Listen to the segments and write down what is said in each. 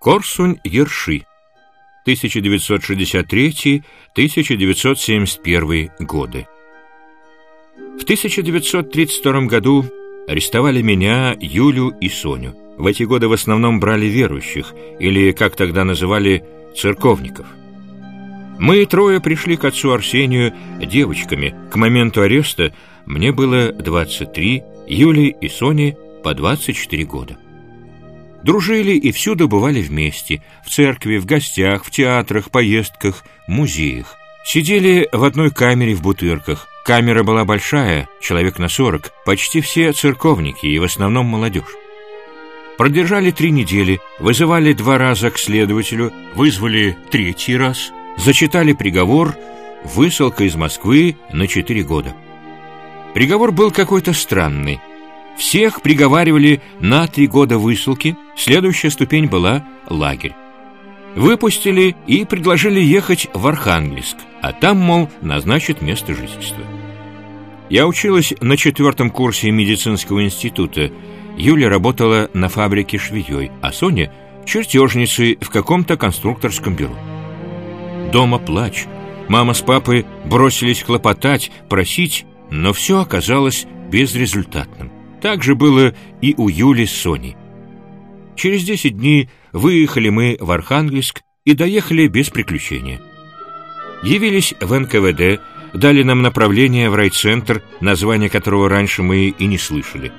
Корсунь-Ерши, 1963-1971 годы. В 1932 году арестовали меня, Юлю и Соню. В эти годы в основном брали верующих, или, как тогда называли, церковников. Мы трое пришли к отцу Арсению девочками. К моменту ареста мне было 23, Юле и Соне по 24 года. Дружили и всюду бывали вместе, в церкви, в гостях, в театрах, поездках, музеях. Сидели в одной камере в Бутырках. Камера была большая, человек на сорок, почти все церковники и в основном молодежь. Продержали три недели, вызывали два раза к следователю, вызвали третий раз, зачитали приговор, высылка из Москвы на четыре года. Приговор был какой-то странный. Всех приговаривали на три года высылки, следующая ступень была лагерь. Выпустили и предложили ехать в Архангельск, а там, мол, назначат место жительства. Я училась на четвертом курсе медицинского института. Юля работала на фабрике швеей, а Соня — чертежницей в каком-то конструкторском бюро. Дома плач. Мама с папой бросились хлопотать, просить, но все оказалось безрезультатным. Так же было и у Юли с Соней. Через 10 дней выехали мы в Архангельск и доехали без приключения. Явились в НКВД, дали нам направление в райцентр, название которого раньше мы и не слышали.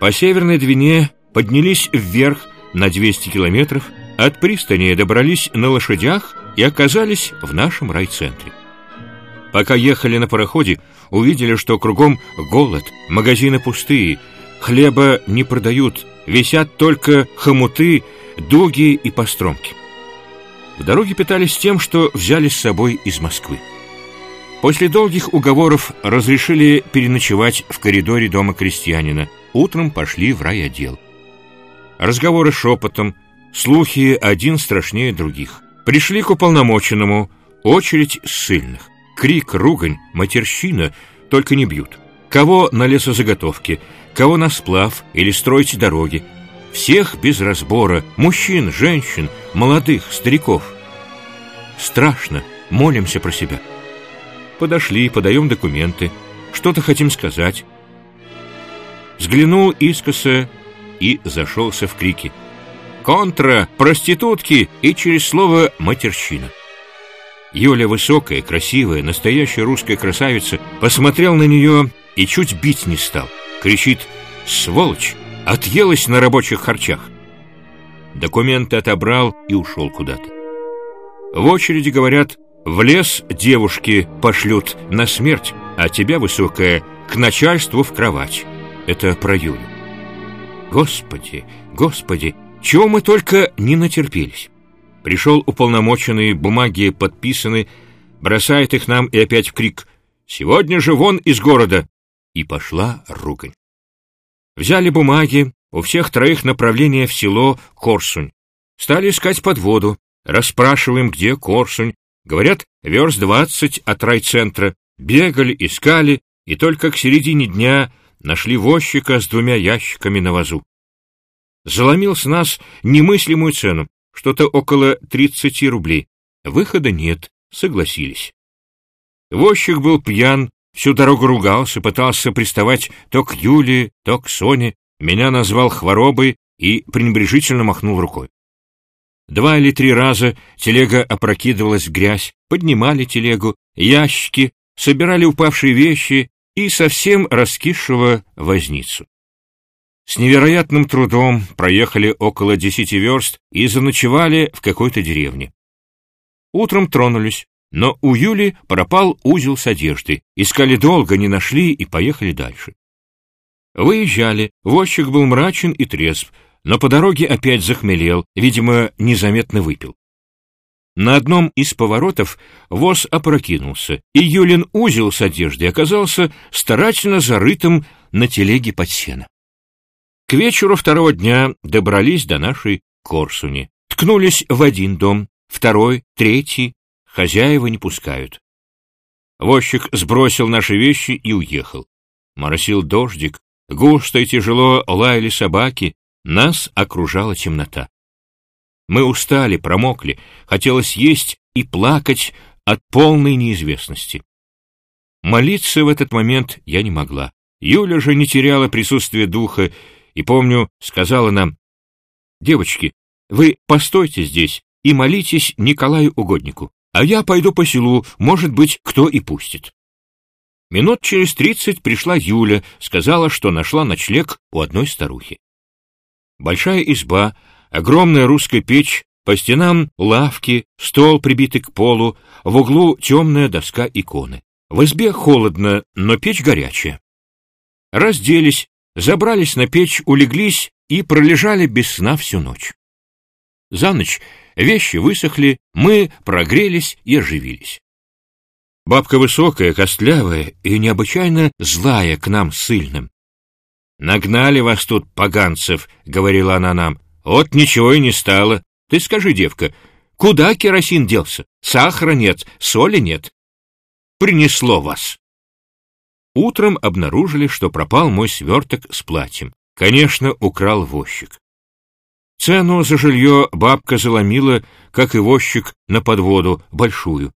По Северной Двине поднялись вверх на 200 километров, от пристани добрались на лошадях и оказались в нашем райцентре. Пока ехали на пароходе, увидели, что кругом голод, магазины пустые, хлеба не продают, висят только хомуты, дуги и постромки. В дороге питались тем, что взяли с собой из Москвы. После долгих уговоров разрешили переночевать в коридоре дома крестьянина. Утром пошли в райотдел. Разговоры шепотом, слухи один страшнее других. Пришли к уполномоченному, очередь ссыльных. Крик, ругань, матерщина только не бьют. Кого на лесозаготовки, кого на сплав или строить дороги. Всех без разбора, мужчин, женщин, молодых, стариков. Страшно, молимся про себя. Подошли, подаем документы, что-то хотим сказать. Взглянул искоса и зашелся в крики. «Контра! Проститутки!» и через слово «матерщина». Юля высокая, красивая, настоящая русская красавица, посмотрел на нее и чуть бить не стал. Кричит «Сволочь! Отъелась на рабочих харчах!» Документы отобрал и ушел куда-то. В очереди говорят «В лес девушки пошлют на смерть, а тебя, высокая, к начальству в кровать». Это про Юлю. Господи, Господи, чего мы только не натерпелись. Пришел уполномоченный, бумаги подписаны, бросает их нам и опять в крик «Сегодня же вон из города!» И пошла ругань. Взяли бумаги, у всех троих направление в село Корсунь. Стали искать подводу, расспрашиваем, где Корсунь. Говорят, верст двадцать от райцентра. Бегали, искали, и только к середине дня нашли возчика с двумя ящиками на вазу. Заломил с нас немыслимую цену что-то около 30 рублей. Выхода нет, согласились. Возчик был пьян, всю дорогу ругался, пытался приставать то к Юле, то к Соне, меня назвал хворобой и пренебрежительно махнул рукой. Два или три раза телега опрокидывалась в грязь, поднимали телегу, ящики, собирали упавшие вещи и совсем раскисшего возницу. С невероятным трудом проехали около десяти верст и заночевали в какой-то деревне. Утром тронулись, но у Юли пропал узел с одеждой. Искали долго, не нашли и поехали дальше. Выезжали, возчик был мрачен и трезв, но по дороге опять захмелел, видимо, незаметно выпил. На одном из поворотов воз опрокинулся, и Юлин узел с одеждой оказался старательно зарытым на телеге под сено. К вечеру второго дня добрались до нашей Корсуни. Ткнулись в один дом, второй, третий. Хозяева не пускают. Возчик сбросил наши вещи и уехал. Моросил дождик, густо и тяжело лаяли собаки, нас окружала темнота. Мы устали, промокли, хотелось есть и плакать от полной неизвестности. Молиться в этот момент я не могла. Юля же не теряла присутствие духа и, помню, сказала нам, «Девочки, вы постойте здесь и молитесь Николаю Угоднику, а я пойду по селу, может быть, кто и пустит». Минут через тридцать пришла Юля, сказала, что нашла ночлег у одной старухи. Большая изба, огромная русская печь, по стенам лавки, стол прибитый к полу, в углу темная доска иконы. В избе холодно, но печь горячая. Разделись, забрались на печь, улеглись и пролежали без сна всю ночь. За ночь вещи высохли, мы прогрелись и оживились. Бабка высокая, костлявая и необычайно злая к нам сыльным. «Нагнали вас тут, поганцев», — говорила она нам. «Вот ничего и не стало. Ты скажи, девка, куда керосин делся? Сахара нет, соли нет. Принесло вас. Утром обнаружили, что пропал мой сверток с платьем. Конечно, украл возчик. Цену за жилье бабка заломила, как и возчик, на подводу, большую.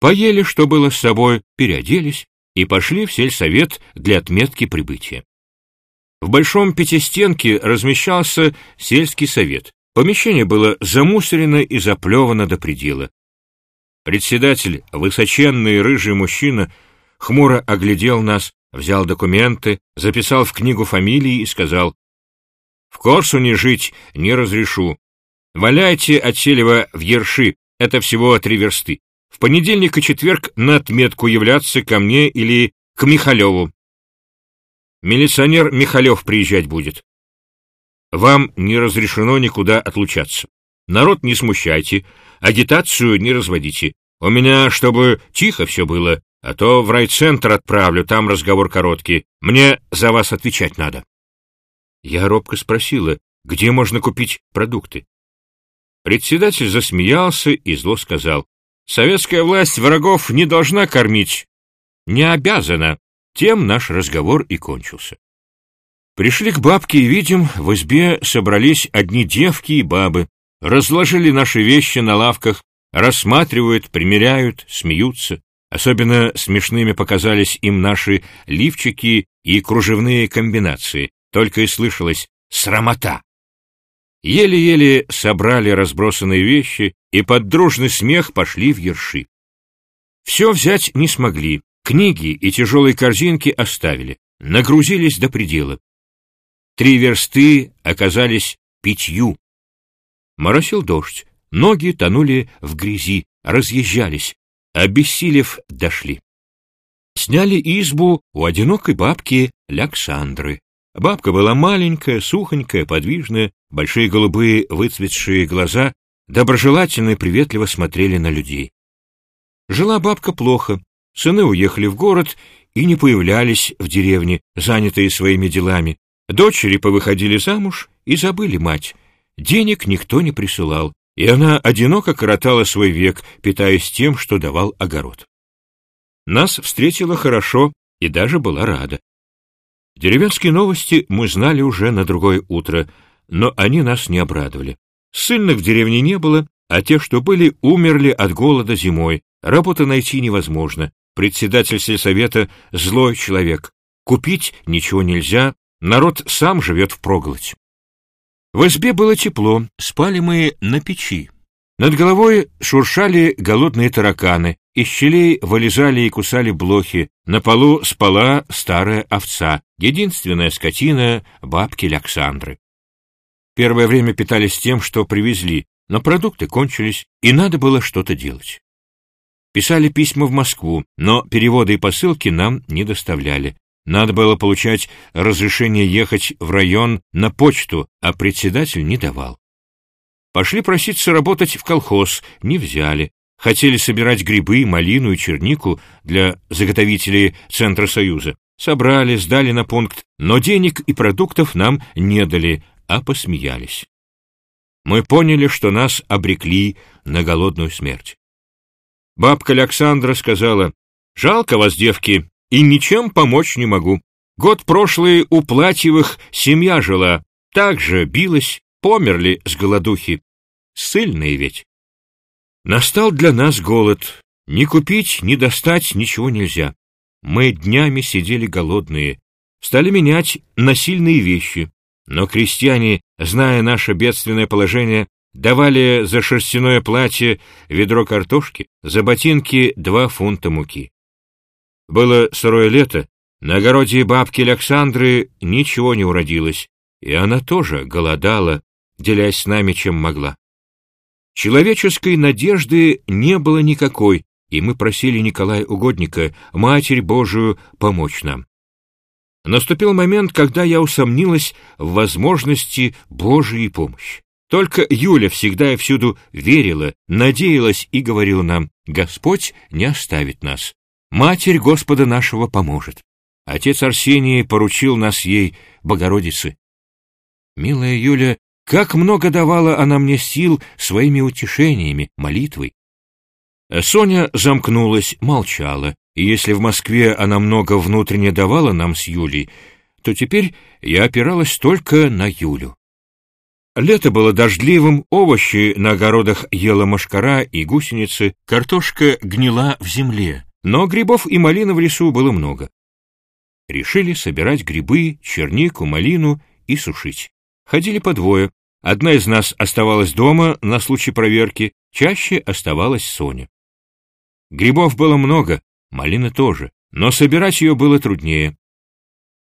Поели, что было с собой, переоделись и пошли в сельсовет для отметки прибытия. В большом пятистенке размещался сельский совет. Помещение было замусорено и заплевано до предела. Председатель, высоченный рыжий мужчина, хмуро оглядел нас, взял документы, записал в книгу фамилии и сказал, «В Корсу не жить не разрешу. Валяйте от Селева в Ерши, это всего три версты. В понедельник и четверг на отметку являться ко мне или к Михалеву. Милиционер Михалев приезжать будет. Вам не разрешено никуда отлучаться. Народ не смущайте, агитацию не разводите. У меня, чтобы тихо все было, а то в райцентр отправлю, там разговор короткий. Мне за вас отвечать надо. Я робко спросила, где можно купить продукты. Председатель засмеялся и зло сказал, «Советская власть врагов не должна кормить, не обязана». Тем наш разговор и кончился. Пришли к бабке и видим, в избе собрались одни девки и бабы, разложили наши вещи на лавках, рассматривают, примеряют, смеются. Особенно смешными показались им наши лифчики и кружевные комбинации, только и слышалось «срамота». Еле-еле собрали разбросанные вещи и под дружный смех пошли в ерши. Все взять не смогли, книги и тяжелые корзинки оставили, нагрузились до предела. Три версты оказались пятью. Моросил дождь, ноги тонули в грязи, разъезжались, обессилев, дошли. Сняли избу у одинокой бабки Ляксандры. Бабка была маленькая, сухонькая, подвижная, большие голубые выцветшие глаза доброжелательно и приветливо смотрели на людей. Жила бабка плохо, сыны уехали в город и не появлялись в деревне, занятые своими делами. Дочери повыходили замуж и забыли мать. Денег никто не присылал, и она одиноко коротала свой век, питаясь тем, что давал огород. Нас встретила хорошо и даже была рада. Деревенские новости мы знали уже на другое утро, но они нас не обрадовали. Сыльных в деревне не было, а те, что были, умерли от голода зимой. Работы найти невозможно. Председатель сельсовета — злой человек. Купить ничего нельзя, Народ сам живет впроголодь. В избе было тепло, спали мы на печи. Над головой шуршали голодные тараканы, из щелей вылезали и кусали блохи, на полу спала старая овца, единственная скотина бабки Александры. Первое время питались тем, что привезли, но продукты кончились, и надо было что-то делать. Писали письма в Москву, но переводы и посылки нам не доставляли. Надо было получать разрешение ехать в район на почту, а председатель не давал. Пошли проситься работать в колхоз, не взяли. Хотели собирать грибы, малину и чернику для заготовителей Центра Союза. Собрали, сдали на пункт, но денег и продуктов нам не дали, а посмеялись. Мы поняли, что нас обрекли на голодную смерть. Бабка Александра сказала, «Жалко вас, девки, и ничем помочь не могу. Год прошлый у Платьевых семья жила, так же билась, померли с голодухи. Сыльные ведь. Настал для нас голод. Ни купить, ни достать ничего нельзя. Мы днями сидели голодные, стали менять насильные вещи, но крестьяне, зная наше бедственное положение, давали за шерстяное платье ведро картошки, за ботинки два фунта муки. Было сырое лето, на огороде бабки Александры ничего не уродилось, и она тоже голодала, делясь с нами чем могла. Человеческой надежды не было никакой, и мы просили Николая Угодника, Матерь Божию, помочь нам. Наступил момент, когда я усомнилась в возможности Божьей помощи. Только Юля всегда и всюду верила, надеялась и говорила нам, «Господь не оставит нас, Матерь Господа нашего поможет». Отец Арсений поручил нас ей, Богородице. Милая Юля, как много давала она мне сил своими утешениями, молитвой. Соня замкнулась, молчала, и если в Москве она много внутренне давала нам с Юлей, то теперь я опиралась только на Юлю. Лето было дождливым, овощи на огородах ела мошкара и гусеницы, картошка гнила в земле, но грибов и малины в лесу было много. Решили собирать грибы, чернику, малину и сушить. Ходили по двое. Одна из нас оставалась дома на случай проверки, чаще оставалась Соня. Грибов было много, малины тоже, но собирать ее было труднее.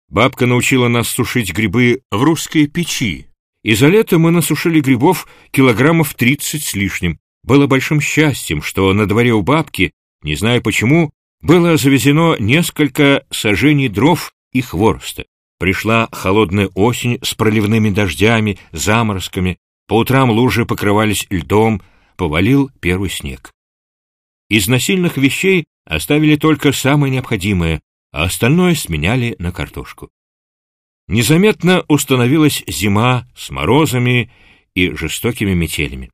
Бабка научила нас сушить грибы в русской печи, и за лето мы насушили грибов килограммов тридцать с лишним. Было большим счастьем, что на дворе у бабки, не знаю почему, было завезено несколько сажений дров и хвороста. Пришла холодная осень с проливными дождями, заморозками, по утрам лужи покрывались льдом, повалил первый снег. Из насильных вещей оставили только самое необходимое, а остальное сменяли на картошку. Незаметно установилась зима с морозами и жестокими метелями.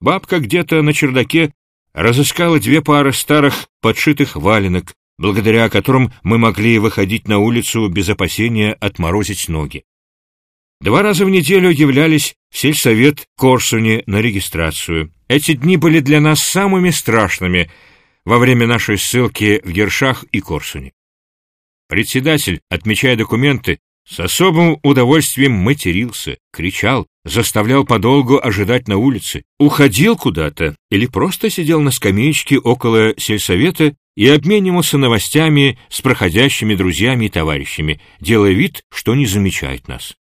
Бабка где-то на чердаке разыскала две пары старых подшитых валенок, благодаря которым мы могли выходить на улицу без опасения отморозить ноги. Два раза в неделю являлись в сельсовет Корсуне на регистрацию. Эти дни были для нас самыми страшными во время нашей ссылки в Гершах и Корсуне. Председатель, отмечая документы, с особым удовольствием матерился, кричал, заставлял подолгу ожидать на улице, уходил куда-то или просто сидел на скамеечке около сельсовета и обменивался новостями с проходящими друзьями и товарищами, делая вид, что не замечает нас.